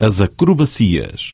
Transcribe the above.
as acrobacias.